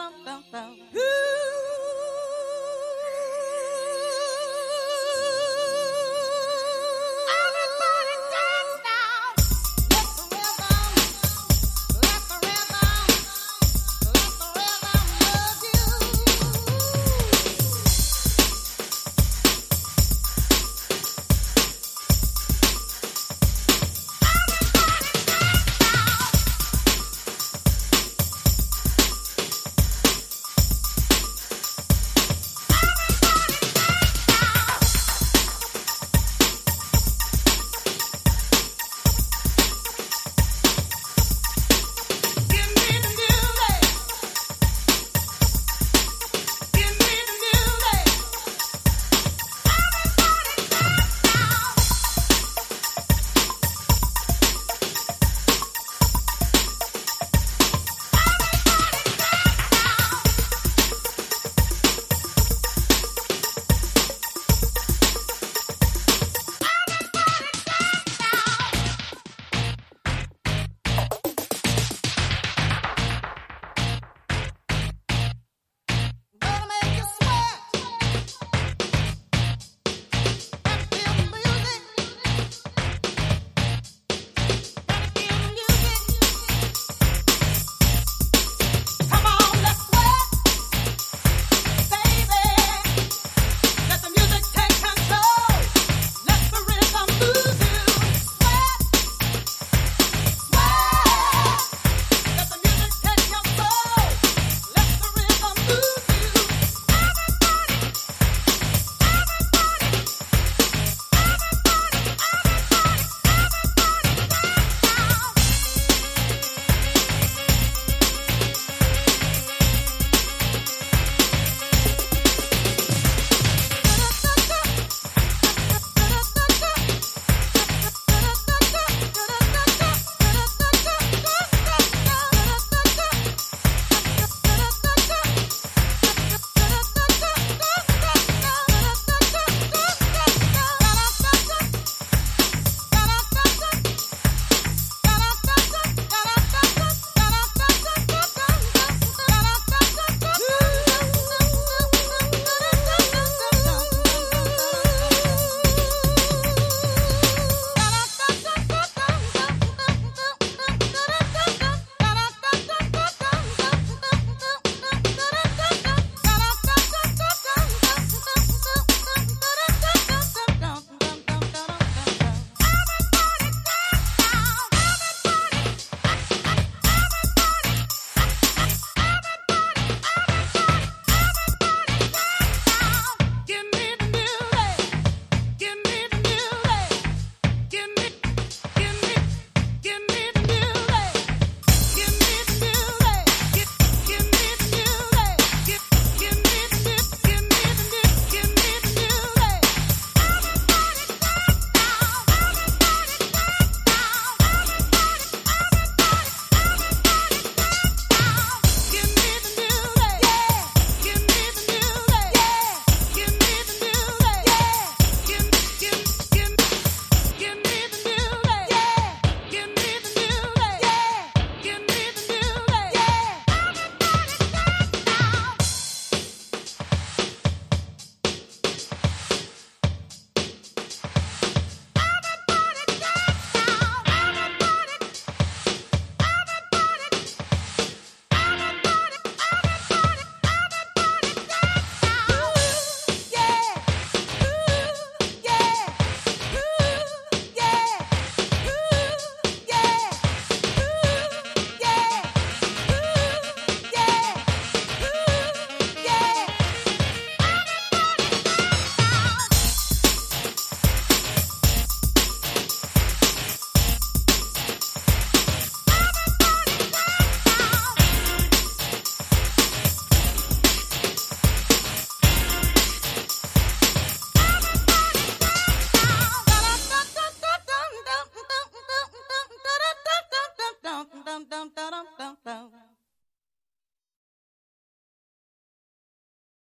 dum dum dum